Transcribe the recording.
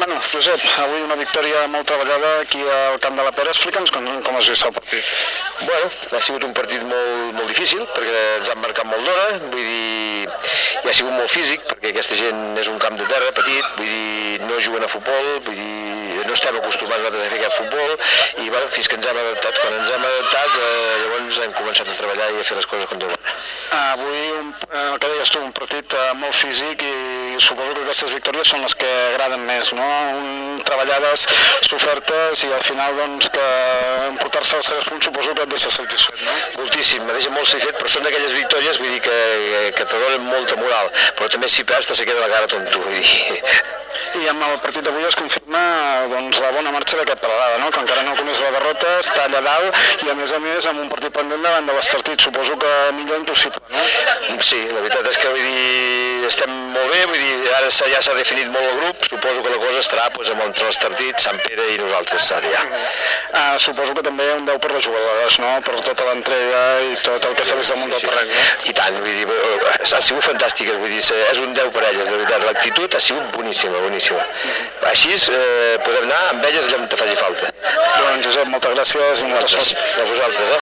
Bueno, Josep, avui una victòria molt treballada aquí al Camp de la Pera. Explica'ns com, com has vist el partit. Bueno, ha sigut un partit molt, molt difícil perquè ens han marcat molt d'hora, vull dir, i ha sigut molt físic perquè aquesta gent és un camp de terra petit, vull dir, no juguen a futbol, vull dir, no estem acostumats a fer aquest futbol i bueno, fins que ens hem adaptat. Quan ens hem adaptat, eh, llavors hem començat a treballar i a fer les coses com deuen. Avui, un, eh, el que deies tu, un partit eh, molt físic i suposo que aquestes victòries són les que agraden més, no? Un, treballades, sofertes i al final doncs que emportar-se els tres punts suposo que et deixa satisfet, no? Moltíssim, me deixa molt satisfet, però són d'aquelles victòries, vull dir, que, que te donen molta moral, però també si perds te se queda la cara tonto, vull dir. I amb el partit d'avui es confirma doncs, la bona marxa d'aquest Peralada, no? que encara no coneix la derrota, està allà dalt i a més a més amb un partit pendent davant de l'Estartit, suposo que millor impossible, no? Sí, la veritat és que vull dir, estem molt bé, vull dir, ara ja s'ha definit molt el grup, suposo que la cosa estarà pues, amb entre l'Estartit, Sant Pere i nosaltres, ja. Uh, suposo que també un 10 per les jugadores, no? per tota l'entrega i tot el que s'ha vist damunt del terreny. No? I tant, vull dir, ha sigut fantàstica, vull dir, és un 10 per elles, de veritat, l'actitud ha sigut boníssima, boníssima. Així eh, podem anar amb elles allà on te faci falta. Doncs Josep, moltes gràcies i molta sort. A vosaltres, eh?